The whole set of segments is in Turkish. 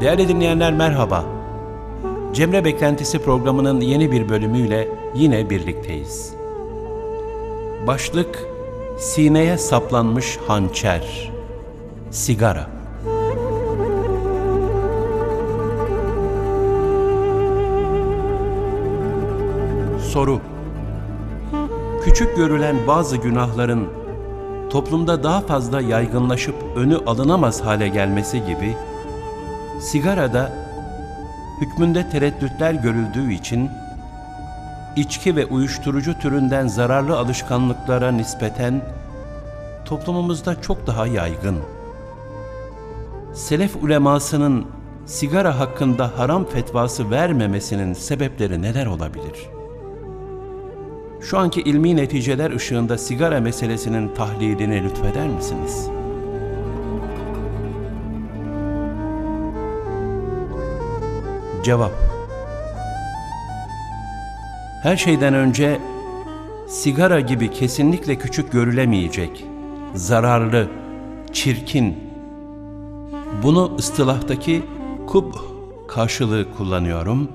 Değerli dinleyenler merhaba. Cemre Beklentisi programının yeni bir bölümüyle yine birlikteyiz. Başlık Sineye saplanmış hançer. Sigara. Soru Küçük görülen bazı günahların toplumda daha fazla yaygınlaşıp önü alınamaz hale gelmesi gibi sigarada hükmünde tereddütler görüldüğü için içki ve uyuşturucu türünden zararlı alışkanlıklara nispeten toplumumuzda çok daha yaygın. Selef ulemasının sigara hakkında haram fetvası vermemesinin sebepleri neler olabilir? Şu anki ilmi neticeler ışığında sigara meselesinin tahlilini lütfeder misiniz?'' Cevap Her şeyden önce sigara gibi kesinlikle küçük görülemeyecek, zararlı, çirkin, bunu ıstılahtaki kub karşılığı kullanıyorum.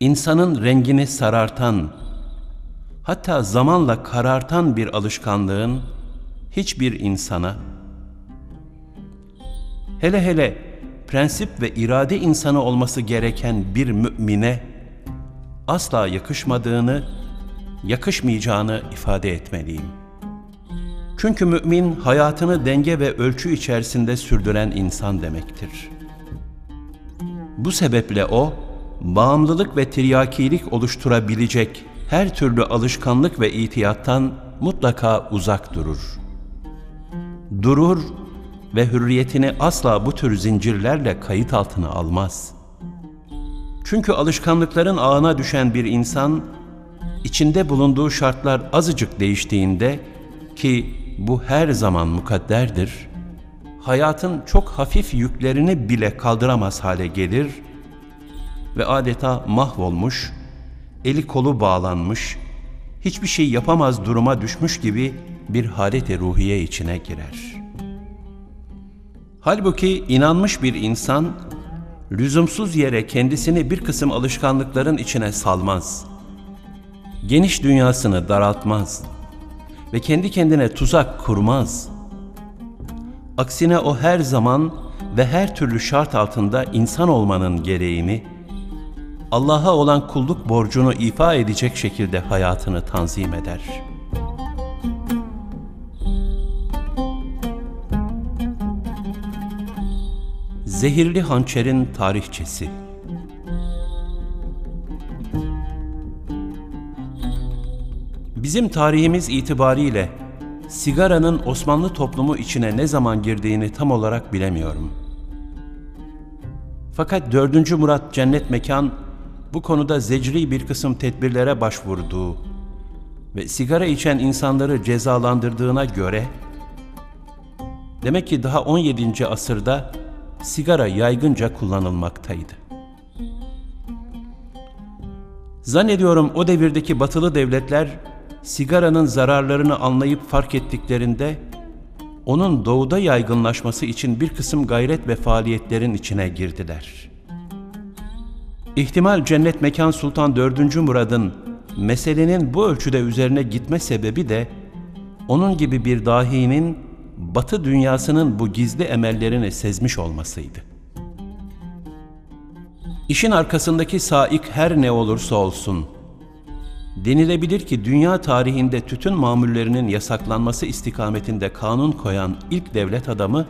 İnsanın rengini sarartan, hatta zamanla karartan bir alışkanlığın hiçbir insana, hele hele prensip ve irade insanı olması gereken bir mümine asla yakışmadığını, yakışmayacağını ifade etmeliyim. Çünkü mümin hayatını denge ve ölçü içerisinde sürdüren insan demektir. Bu sebeple o, bağımlılık ve tiryakilik oluşturabilecek her türlü alışkanlık ve itiyattan mutlaka uzak durur. Durur ve hürriyetini asla bu tür zincirlerle kayıt altına almaz. Çünkü alışkanlıkların ağına düşen bir insan, içinde bulunduğu şartlar azıcık değiştiğinde ki bu her zaman mukadderdir, hayatın çok hafif yüklerini bile kaldıramaz hale gelir ve adeta mahvolmuş, eli kolu bağlanmış, hiçbir şey yapamaz duruma düşmüş gibi bir halete ruhiye içine girer.'' Halbuki inanmış bir insan, lüzumsuz yere kendisini bir kısım alışkanlıkların içine salmaz. Geniş dünyasını daraltmaz ve kendi kendine tuzak kurmaz. Aksine o her zaman ve her türlü şart altında insan olmanın gereğini, Allah'a olan kulluk borcunu ifa edecek şekilde hayatını tanzim eder.'' Zehirli Hançer'in Tarihçesi Bizim tarihimiz itibariyle sigaranın Osmanlı toplumu içine ne zaman girdiğini tam olarak bilemiyorum. Fakat 4. Murat Cennet Mekan bu konuda zecri bir kısım tedbirlere başvurduğu ve sigara içen insanları cezalandırdığına göre demek ki daha 17. asırda sigara yaygınca kullanılmaktaydı. Zannediyorum o devirdeki batılı devletler sigaranın zararlarını anlayıp fark ettiklerinde onun doğuda yaygınlaşması için bir kısım gayret ve faaliyetlerin içine girdiler. İhtimal Cennet Mekan Sultan 4. Murad'ın meselenin bu ölçüde üzerine gitme sebebi de onun gibi bir dahinin Batı dünyasının bu gizli emellerini sezmiş olmasıydı. İşin arkasındaki saik her ne olursa olsun, denilebilir ki dünya tarihinde tütün mamullerinin yasaklanması istikametinde kanun koyan ilk devlet adamı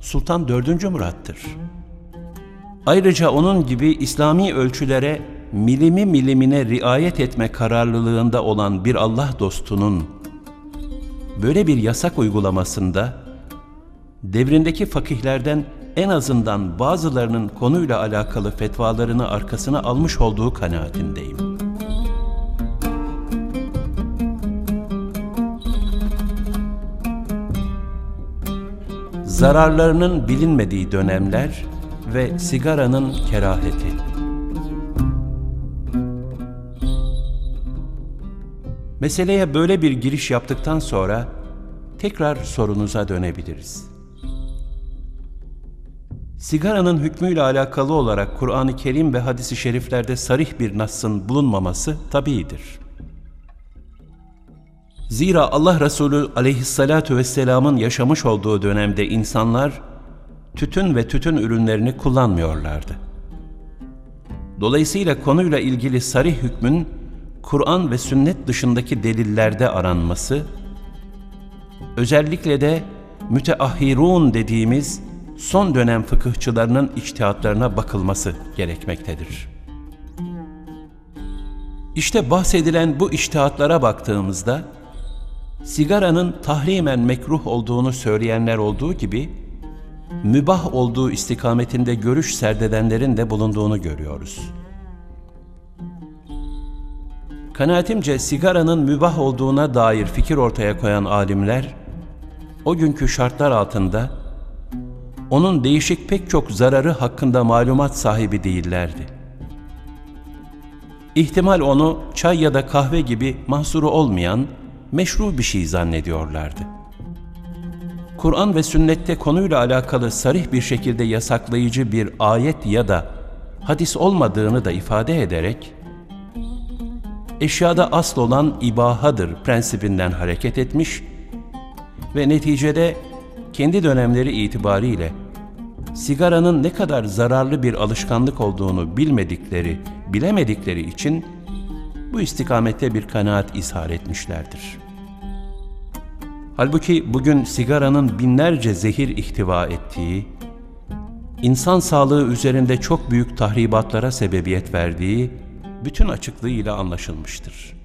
Sultan 4. Murat'tır. Ayrıca onun gibi İslami ölçülere milimi milimine riayet etme kararlılığında olan bir Allah dostunun böyle bir yasak uygulamasında devrindeki fakihlerden en azından bazılarının konuyla alakalı fetvalarını arkasına almış olduğu kanaatindeyim. Zararlarının bilinmediği dönemler ve sigaranın keraheti. Meseleye böyle bir giriş yaptıktan sonra tekrar sorunuza dönebiliriz. Sigaranın hükmüyle alakalı olarak Kur'an-ı Kerim ve hadisi şeriflerde sarih bir nassın bulunmaması tabiidir. Zira Allah Resulü aleyhissalatu vesselamın yaşamış olduğu dönemde insanlar tütün ve tütün ürünlerini kullanmıyorlardı. Dolayısıyla konuyla ilgili sarih hükmün Kur'an ve sünnet dışındaki delillerde aranması, özellikle de müteahhirun dediğimiz son dönem fıkıhçılarının içtihatlarına bakılması gerekmektedir. İşte bahsedilen bu içtihatlara baktığımızda, sigaranın tahrimen mekruh olduğunu söyleyenler olduğu gibi, mübah olduğu istikametinde görüş serdedenlerin de bulunduğunu görüyoruz. Kanaatimce sigaranın mübah olduğuna dair fikir ortaya koyan alimler, o günkü şartlar altında onun değişik pek çok zararı hakkında malumat sahibi değillerdi. İhtimal onu çay ya da kahve gibi mahsuru olmayan meşru bir şey zannediyorlardı. Kur'an ve sünnette konuyla alakalı sarih bir şekilde yasaklayıcı bir ayet ya da hadis olmadığını da ifade ederek, eşyada asıl olan ibahadır prensibinden hareket etmiş ve neticede kendi dönemleri itibariyle sigaranın ne kadar zararlı bir alışkanlık olduğunu bilmedikleri, bilemedikleri için bu istikamette bir kanaat izhar etmişlerdir. Halbuki bugün sigaranın binlerce zehir ihtiva ettiği, insan sağlığı üzerinde çok büyük tahribatlara sebebiyet verdiği bütün açıklığıyla anlaşılmıştır.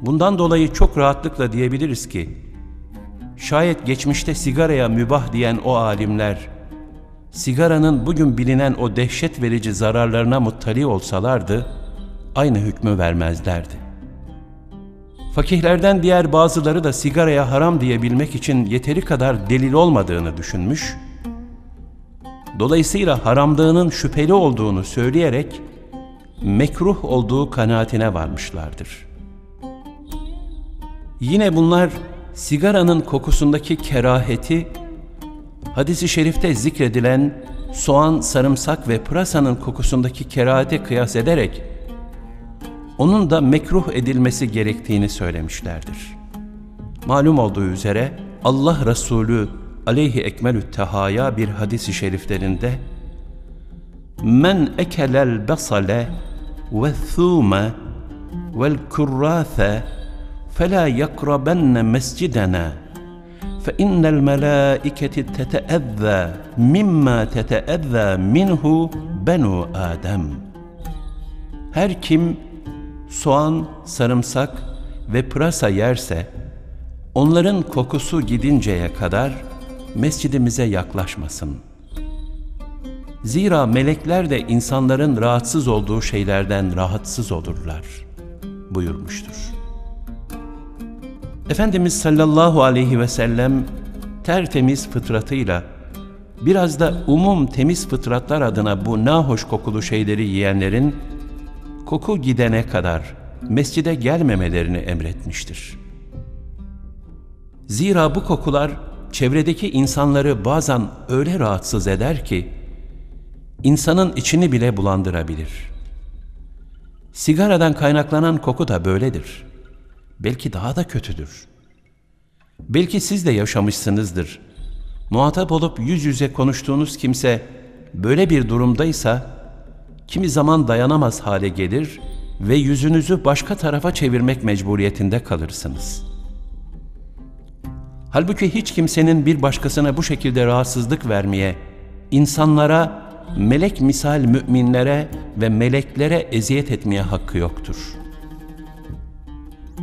Bundan dolayı çok rahatlıkla diyebiliriz ki, şayet geçmişte sigaraya mübah diyen o alimler, sigaranın bugün bilinen o dehşet verici zararlarına muttali olsalardı, aynı hükmü vermezlerdi. Fakihlerden diğer bazıları da sigaraya haram diyebilmek için yeteri kadar delil olmadığını düşünmüş, dolayısıyla haramlığının şüpheli olduğunu söyleyerek mekruh olduğu kanaatine varmışlardır. Yine bunlar sigaranın kokusundaki keraheti, hadisi şerifte zikredilen soğan, sarımsak ve pırasanın kokusundaki kerahete kıyas ederek, onun da mekruh edilmesi gerektiğini söylemişlerdir. Malum olduğu üzere Allah Resulü aleyhi ekmelü tehaya bir hadisi şeriflerinde Men ekelel basale ve thume vel kurrathe فلا يقربن مسجدنا فإن الملائكة تتأذى مما تتأذى منه بنو آدم Her kim soğan, sarımsak ve pırasa yerse, onların kokusu gidinceye kadar mescidimize yaklaşmasın. Zira melekler de insanların rahatsız olduğu şeylerden rahatsız olurlar buyurmuştur. Efendimiz sallallahu aleyhi ve sellem tertemiz fıtratıyla biraz da umum temiz fıtratlar adına bu nahoş kokulu şeyleri yiyenlerin koku gidene kadar mescide gelmemelerini emretmiştir. Zira bu kokular çevredeki insanları bazen öyle rahatsız eder ki insanın içini bile bulandırabilir. Sigaradan kaynaklanan koku da böyledir.'' belki daha da kötüdür. Belki siz de yaşamışsınızdır. Muhatap olup yüz yüze konuştuğunuz kimse böyle bir durumdaysa kimi zaman dayanamaz hale gelir ve yüzünüzü başka tarafa çevirmek mecburiyetinde kalırsınız. Halbuki hiç kimsenin bir başkasına bu şekilde rahatsızlık vermeye, insanlara, melek misal müminlere ve meleklere eziyet etmeye hakkı yoktur.''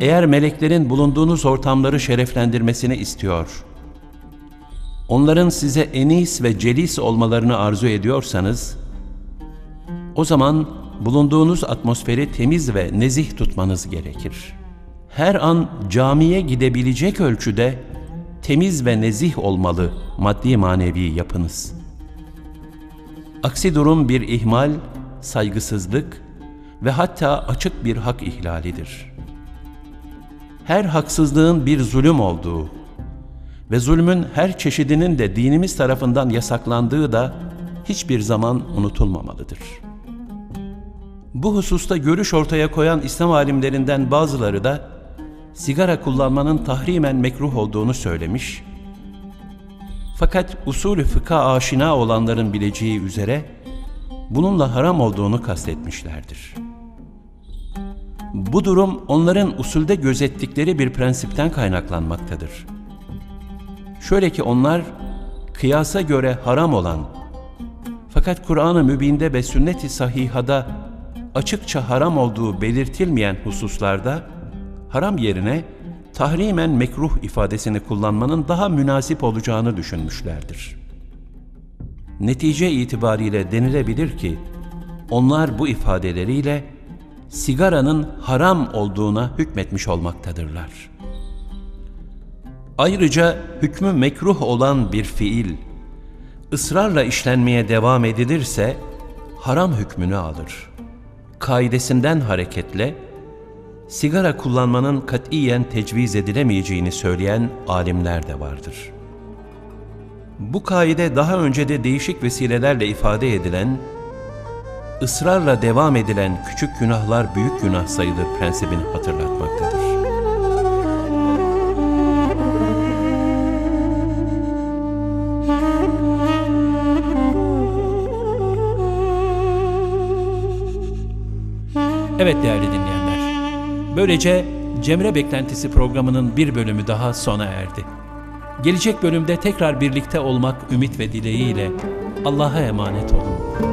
Eğer meleklerin bulunduğunuz ortamları şereflendirmesini istiyor, onların size enis ve celis olmalarını arzu ediyorsanız, o zaman bulunduğunuz atmosferi temiz ve nezih tutmanız gerekir. Her an camiye gidebilecek ölçüde temiz ve nezih olmalı maddi manevi yapınız. Aksi durum bir ihmal, saygısızlık ve hatta açık bir hak ihlalidir.'' her haksızlığın bir zulüm olduğu ve zulmün her çeşidinin de dinimiz tarafından yasaklandığı da hiçbir zaman unutulmamalıdır. Bu hususta görüş ortaya koyan İslam alimlerinden bazıları da sigara kullanmanın tahrimen mekruh olduğunu söylemiş. Fakat usulü fıkha aşina olanların bileceği üzere bununla haram olduğunu kastetmişlerdir. Bu durum onların usulde gözettikleri bir prensipten kaynaklanmaktadır. Şöyle ki onlar kıyasa göre haram olan fakat Kur'an-ı Mübin'de ve sünnet-i sahihada açıkça haram olduğu belirtilmeyen hususlarda haram yerine tahrimen mekruh ifadesini kullanmanın daha münasip olacağını düşünmüşlerdir. Netice itibariyle denilebilir ki onlar bu ifadeleriyle sigaranın haram olduğuna hükmetmiş olmaktadırlar. Ayrıca hükmü mekruh olan bir fiil ısrarla işlenmeye devam edilirse haram hükmünü alır. Kaidesinden hareketle sigara kullanmanın katiyen tecviz edilemeyeceğini söyleyen alimler de vardır. Bu kaide daha önce de değişik vesilelerle ifade edilen, ısrarla devam edilen küçük günahlar büyük günah sayılır prensibini hatırlatmaktadır. Evet değerli dinleyenler, böylece Cemre Beklentisi programının bir bölümü daha sona erdi. Gelecek bölümde tekrar birlikte olmak ümit ve dileğiyle Allah'a emanet olun.